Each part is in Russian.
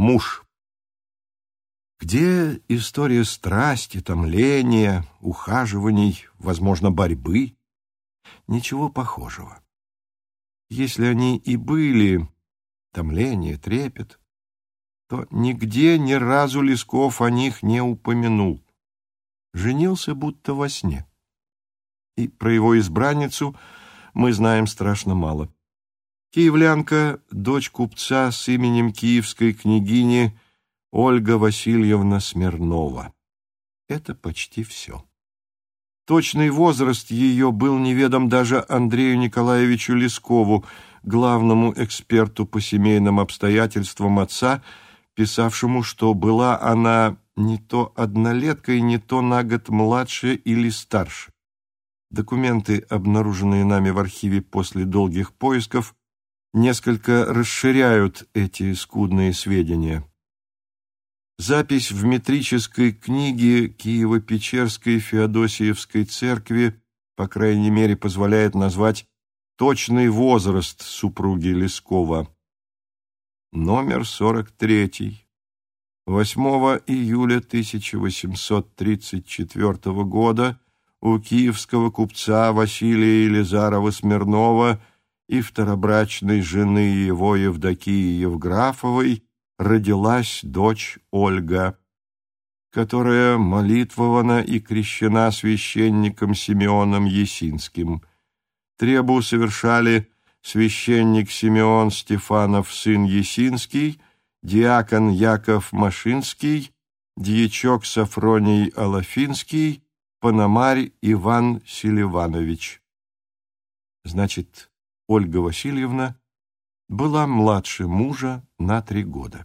Муж. Где история страсти, томления, ухаживаний, возможно, борьбы? Ничего похожего. Если они и были, томление, трепет, то нигде ни разу Лесков о них не упомянул. Женился будто во сне. И про его избранницу мы знаем страшно мало. Киевлянка, дочь купца с именем киевской княгини Ольга Васильевна Смирнова. Это почти все. Точный возраст ее был неведом даже Андрею Николаевичу Лескову, главному эксперту по семейным обстоятельствам отца, писавшему, что была она не то однолеткой, не то на год младше или старше. Документы, обнаруженные нами в архиве после долгих поисков, несколько расширяют эти скудные сведения. Запись в метрической книге Киево-Печерской Феодосиевской церкви, по крайней мере, позволяет назвать точный возраст супруги Лескова. Номер 43. 8 июля 1834 года у киевского купца Василия Елизарова-Смирнова и второбрачной жены его Евдокии Евграфовой родилась дочь Ольга, которая молитвована и крещена священником Симеоном Есинским. Требу совершали священник Симеон Стефанов, сын Есинский, диакон Яков Машинский, дьячок Сафроний Алафинский, Пономарь Иван Селиванович. Значит, Ольга Васильевна была младше мужа на три года.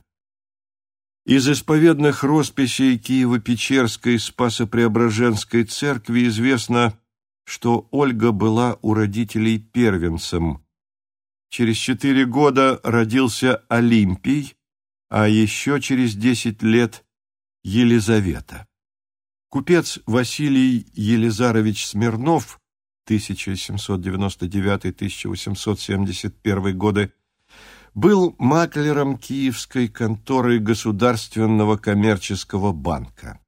Из исповедных росписей Киево-Печерской Спасо-Преображенской церкви известно, что Ольга была у родителей первенцем. Через четыре года родился Олимпий, а еще через десять лет Елизавета. Купец Василий Елизарович Смирнов 1799-1871 годы, был маклером Киевской конторы Государственного коммерческого банка.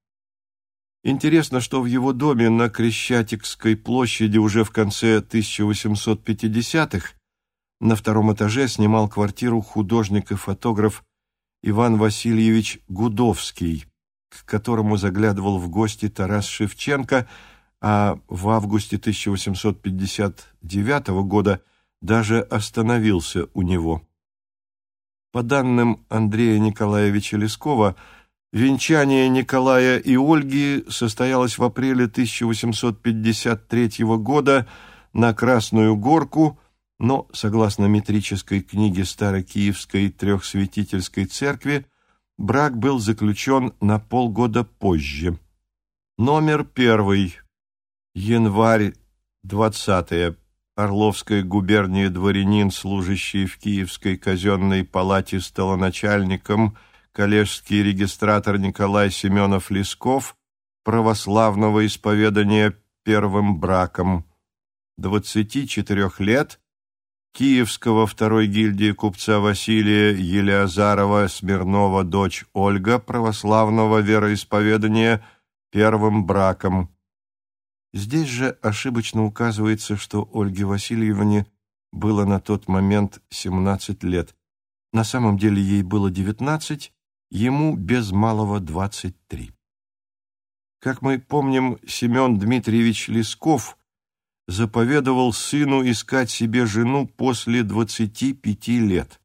Интересно, что в его доме на Крещатикской площади уже в конце 1850-х на втором этаже снимал квартиру художник и фотограф Иван Васильевич Гудовский, к которому заглядывал в гости Тарас Шевченко – а в августе 1859 года даже остановился у него. По данным Андрея Николаевича Лескова, венчание Николая и Ольги состоялось в апреле 1853 года на Красную Горку, но, согласно метрической книге Старокиевской Трехсвятительской церкви, брак был заключен на полгода позже. Номер первый. Январь, 20 -е. Орловская губерния дворянин, служащий в Киевской казенной палате столоначальником, коллежский регистратор Николай Семенов-Лесков, православного исповедания первым браком, 24 лет, Киевского второй гильдии купца Василия Елеазарова Смирнова дочь Ольга, православного вероисповедания первым браком, Здесь же ошибочно указывается, что Ольге Васильевне было на тот момент 17 лет. На самом деле ей было 19, ему без малого 23. Как мы помним, Семен Дмитриевич Лесков заповедовал сыну искать себе жену после 25 лет.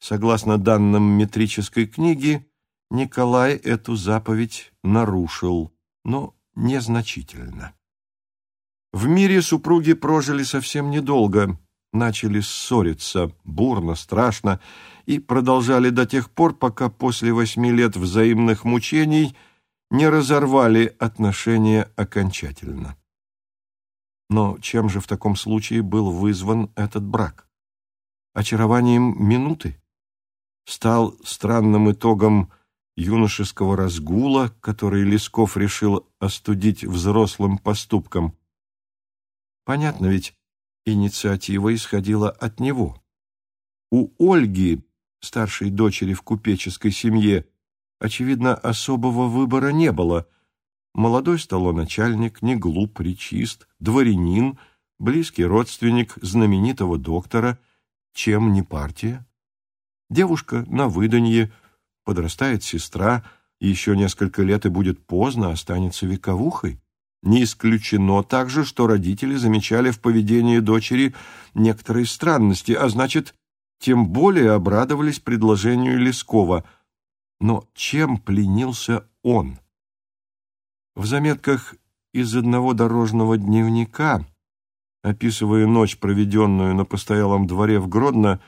Согласно данным метрической книги, Николай эту заповедь нарушил, но незначительно. В мире супруги прожили совсем недолго, начали ссориться, бурно, страшно, и продолжали до тех пор, пока после восьми лет взаимных мучений не разорвали отношения окончательно. Но чем же в таком случае был вызван этот брак? Очарованием минуты? Стал странным итогом юношеского разгула, который Лесков решил остудить взрослым поступком. Понятно ведь, инициатива исходила от него. У Ольги старшей дочери в купеческой семье, очевидно, особого выбора не было. Молодой столоначальник, не глуп, речист, дворянин, близкий родственник знаменитого доктора, чем не партия. Девушка на выданье, подрастает сестра, еще несколько лет и будет поздно, останется вековухой. Не исключено также, что родители замечали в поведении дочери некоторые странности, а значит, тем более обрадовались предложению Лескова. Но чем пленился он? В заметках из одного дорожного дневника, описывая ночь, проведенную на постоялом дворе в Гродно,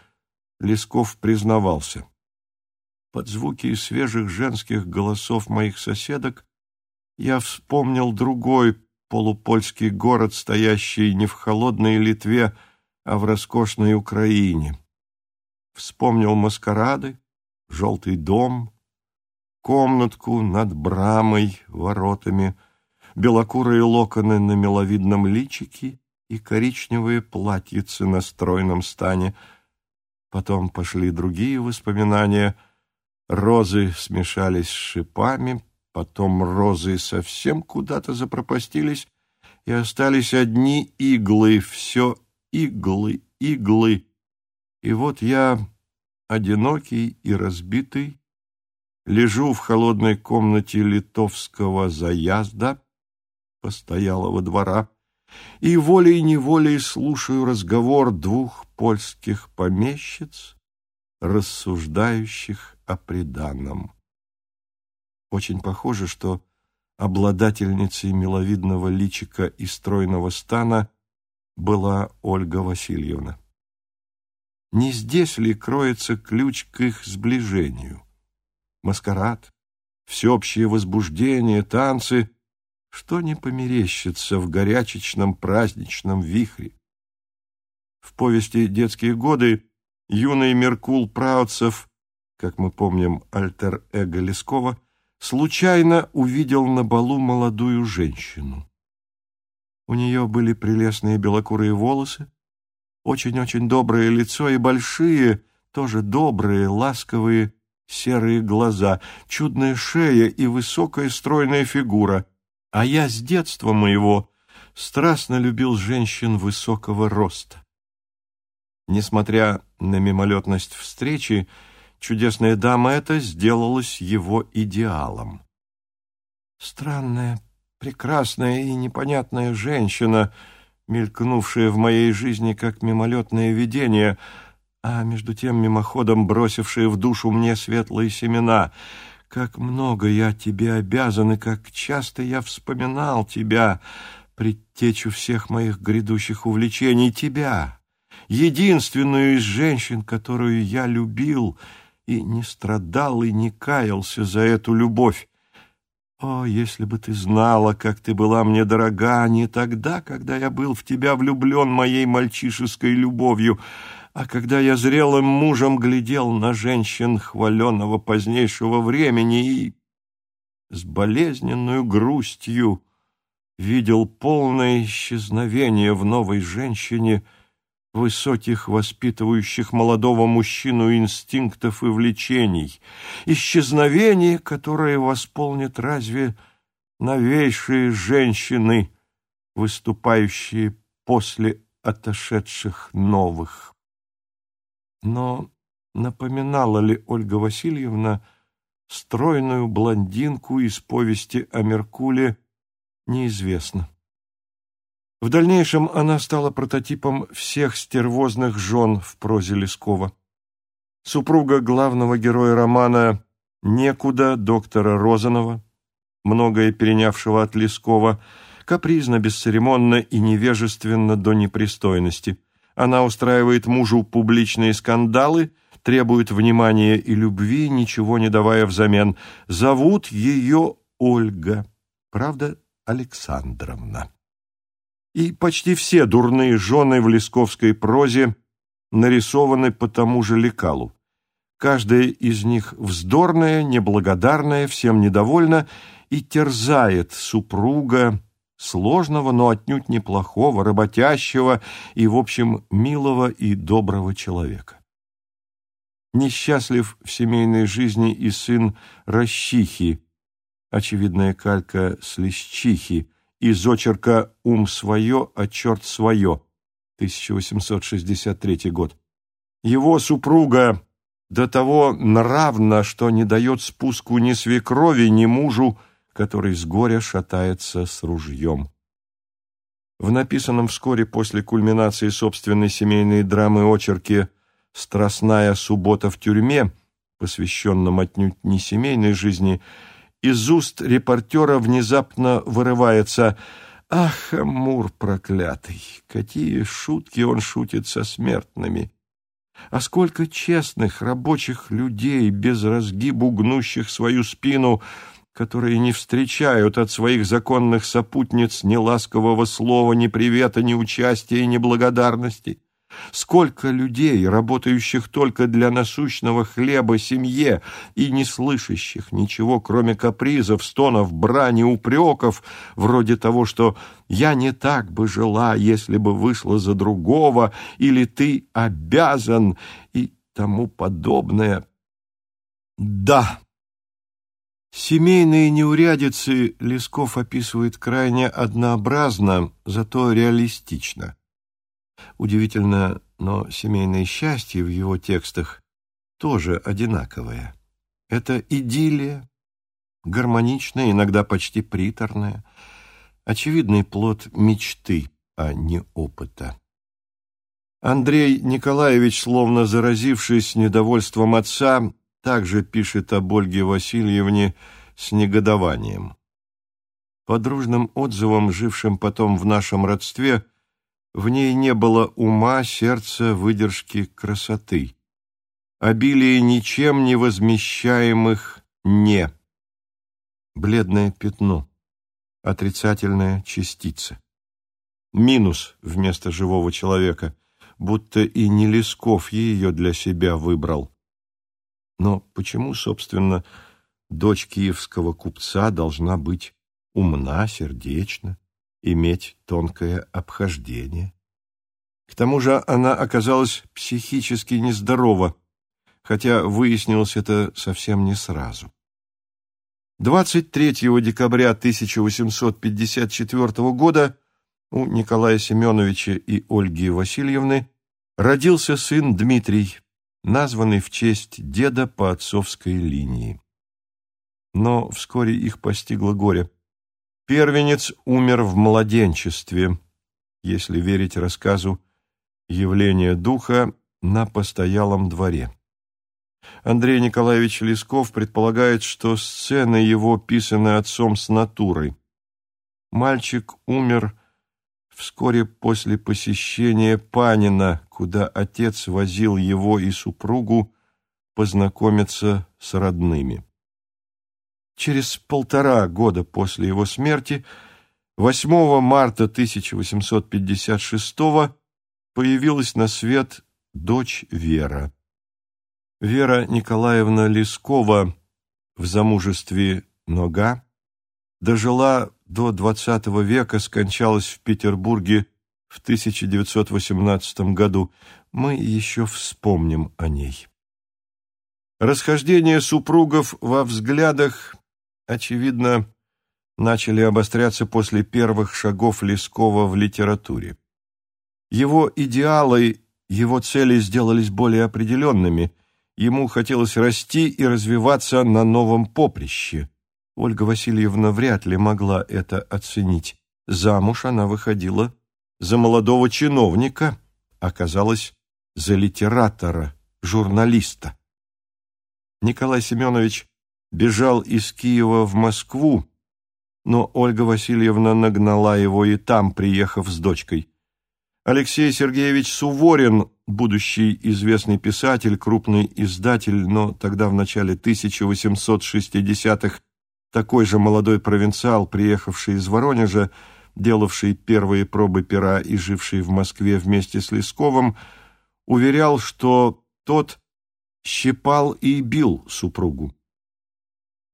Лесков признавался. Под звуки свежих женских голосов моих соседок я вспомнил другой полупольский город, стоящий не в холодной Литве, а в роскошной Украине. Вспомнил маскарады, желтый дом, комнатку над брамой, воротами, белокурые локоны на миловидном личике и коричневые платьицы на стройном стане. Потом пошли другие воспоминания. Розы смешались с шипами, Потом розы совсем куда-то запропастились, и остались одни иглы, все иглы, иглы. И вот я, одинокий и разбитый, лежу в холодной комнате литовского заезда, постоялого двора, и волей-неволей слушаю разговор двух польских помещиц, рассуждающих о преданном. Очень похоже, что обладательницей миловидного личика и стройного стана была Ольга Васильевна. Не здесь ли кроется ключ к их сближению? Маскарад, всеобщее возбуждение, танцы, что не померещится в горячечном праздничном вихре. В повести «Детские годы» юный Меркул Праутцев, как мы помним, альтер-эго Лескова, случайно увидел на балу молодую женщину. У нее были прелестные белокурые волосы, очень-очень доброе лицо и большие, тоже добрые, ласковые, серые глаза, чудная шея и высокая стройная фигура. А я с детства моего страстно любил женщин высокого роста. Несмотря на мимолетность встречи, чудесная дама эта сделалась его идеалом. Странная, прекрасная и непонятная женщина, мелькнувшая в моей жизни как мимолетное видение, а между тем мимоходом бросившая в душу мне светлые семена. Как много я тебе обязан, и как часто я вспоминал тебя, предтечу всех моих грядущих увлечений, тебя, единственную из женщин, которую я любил — и не страдал и не каялся за эту любовь. О, если бы ты знала, как ты была мне дорога, не тогда, когда я был в тебя влюблен моей мальчишеской любовью, а когда я зрелым мужем глядел на женщин хваленного позднейшего времени и с болезненную грустью видел полное исчезновение в новой женщине — высоких, воспитывающих молодого мужчину инстинктов и влечений, исчезновение, которое восполнит разве новейшие женщины, выступающие после отошедших новых. Но напоминала ли Ольга Васильевна стройную блондинку из повести о Меркуле, неизвестно. В дальнейшем она стала прототипом всех стервозных жен в прозе Лескова. Супруга главного героя романа «Некуда» доктора Розанова, многое перенявшего от Лескова, капризно, бесцеремонно и невежественно до непристойности. Она устраивает мужу публичные скандалы, требует внимания и любви, ничего не давая взамен. Зовут ее Ольга, правда, Александровна и почти все дурные жены в лесковской прозе нарисованы по тому же лекалу. Каждая из них вздорная, неблагодарная, всем недовольна и терзает супруга сложного, но отнюдь неплохого, работящего и, в общем, милого и доброго человека. Несчастлив в семейной жизни и сын Ращихи, очевидная калька с Лещихи, из очерка «Ум свое, а черт свое», 1863 год. Его супруга до того нравна, что не дает спуску ни свекрови, ни мужу, который с горя шатается с ружьем. В написанном вскоре после кульминации собственной семейной драмы очерке «Страстная суббота в тюрьме», посвященном отнюдь не семейной жизни, из уст репортера внезапно вырывается «Ах, Амур проклятый! Какие шутки он шутит со смертными!» А сколько честных рабочих людей, без разгибу гнущих свою спину, которые не встречают от своих законных сопутниц ни ласкового слова, ни привета, ни участия, ни благодарности. Сколько людей, работающих только для насущного хлеба семье и не слышащих ничего, кроме капризов, стонов, брани, упреков, вроде того, что «я не так бы жила, если бы вышла за другого» или «ты обязан» и тому подобное. Да, Семейные неурядицы Лесков описывает крайне однообразно, зато реалистично. Удивительно, но семейное счастье в его текстах тоже одинаковое. Это идиллия, гармоничная, иногда почти приторная, очевидный плод мечты, а не опыта. Андрей Николаевич, словно заразившись недовольством отца, также пишет об Ольге Васильевне с негодованием. По дружным отзывам, жившим потом в нашем родстве, в ней не было ума, сердца, выдержки, красоты. Обилие ничем не возмещаемых «не». Бледное пятно, отрицательная частица. Минус вместо живого человека, будто и не Лесков ее для себя выбрал. Но почему, собственно, дочь киевского купца должна быть умна, сердечна, иметь тонкое обхождение? К тому же она оказалась психически нездорова, хотя выяснилось это совсем не сразу. 23 декабря 1854 года у Николая Семеновича и Ольги Васильевны родился сын Дмитрий, названный в честь деда по отцовской линии. Но вскоре их постигло горе. Первенец умер в младенчестве, если верить рассказу «Явление духа на постоялом дворе». Андрей Николаевич Лесков предполагает, что сцены его писаны отцом с натурой. Мальчик умер вскоре после посещения Панина, куда отец возил его и супругу познакомиться с родными. Через полтора года после его смерти, 8 марта 1856 появилась на свет дочь Вера. Вера Николаевна Лескова в замужестве Нога дожила до XX века, скончалась в Петербурге в 1918 году. Мы еще вспомним о ней. Расхождение супругов во взглядах, очевидно, начали обостряться после первых шагов Лескова в литературе. Его идеалы, его цели сделались более определенными. Ему хотелось расти и развиваться на новом поприще – Ольга Васильевна вряд ли могла это оценить. Замуж она выходила за молодого чиновника, оказалась за литератора, журналиста. Николай Семенович бежал из Киева в Москву, но Ольга Васильевна нагнала его и там, приехав с дочкой. Алексей Сергеевич Суворин, будущий известный писатель, крупный издатель, но тогда в начале 1860-х такой же молодой провинциал, приехавший из Воронежа, делавший первые пробы пера и живший в Москве вместе с Лесковым, уверял, что тот щипал и бил супругу.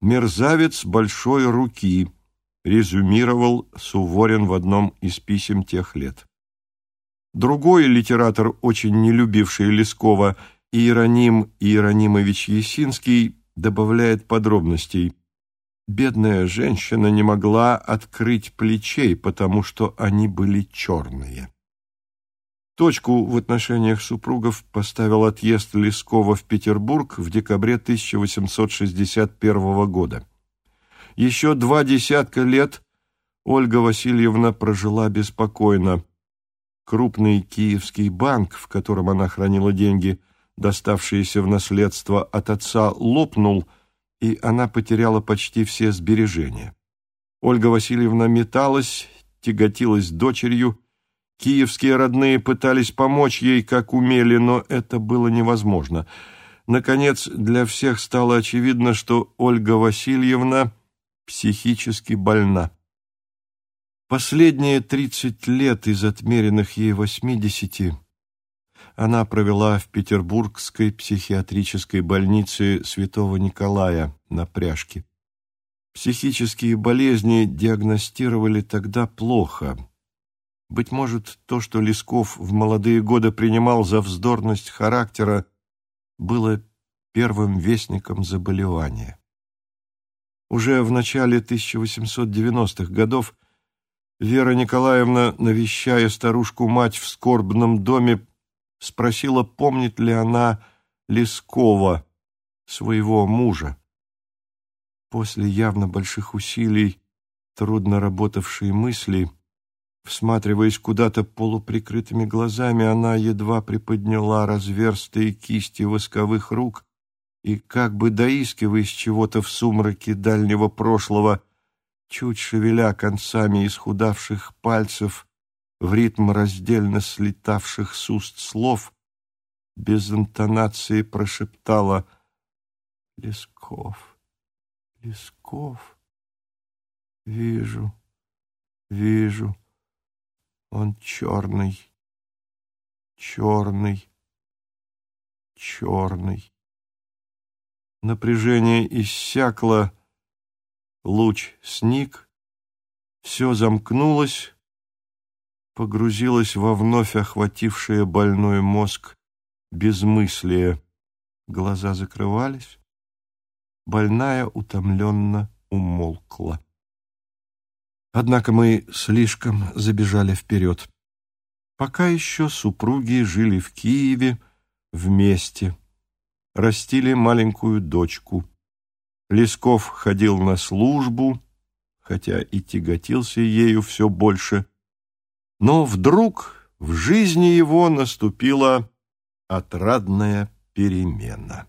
«Мерзавец большой руки», — резюмировал Суворин в одном из писем тех лет. Другой литератор, очень не любивший Лескова, Иероним Иеронимович Есинский добавляет подробностей. Бедная женщина не могла открыть плечей, потому что они были черные. Точку в отношениях супругов поставил отъезд Лескова в Петербург в декабре 1861 года. Еще два десятка лет Ольга Васильевна прожила беспокойно. Крупный киевский банк, в котором она хранила деньги, доставшиеся в наследство от отца, лопнул, и она потеряла почти все сбережения. Ольга Васильевна металась, тяготилась дочерью, Киевские родные пытались помочь ей, как умели, но это было невозможно. Наконец, для всех стало очевидно, что Ольга Васильевна психически больна. Последние тридцать лет из отмеренных ей восьмидесяти она провела в Петербургской психиатрической больнице Святого Николая на Пряжке. Психические болезни диагностировали тогда плохо – быть может, то, что Лесков в молодые годы принимал за вздорность характера, было первым вестником заболевания. Уже в начале 1890-х годов Вера Николаевна, навещая старушку-мать в скорбном доме, спросила, помнит ли она Лескова, своего мужа. После явно больших усилий, трудно работавшей мысли, Всматриваясь куда-то полуприкрытыми глазами, она едва приподняла разверстые кисти восковых рук и, как бы доискиваясь чего-то в сумраке дальнего прошлого, чуть шевеля концами исхудавших пальцев в ритм раздельно слетавших с уст слов, без интонации прошептала «Лесков, Лесков, вижу, вижу». Он черный, черный, черный. Напряжение иссякло, луч сник, все замкнулось, погрузилось во вновь охватившее больной мозг безмыслие. Глаза закрывались, больная утомленно умолкла. Однако мы слишком забежали вперед. Пока еще супруги жили в Киеве вместе, растили маленькую дочку. Лесков ходил на службу, хотя и тяготился ею все больше. Но вдруг в жизни его наступила отрадная перемена.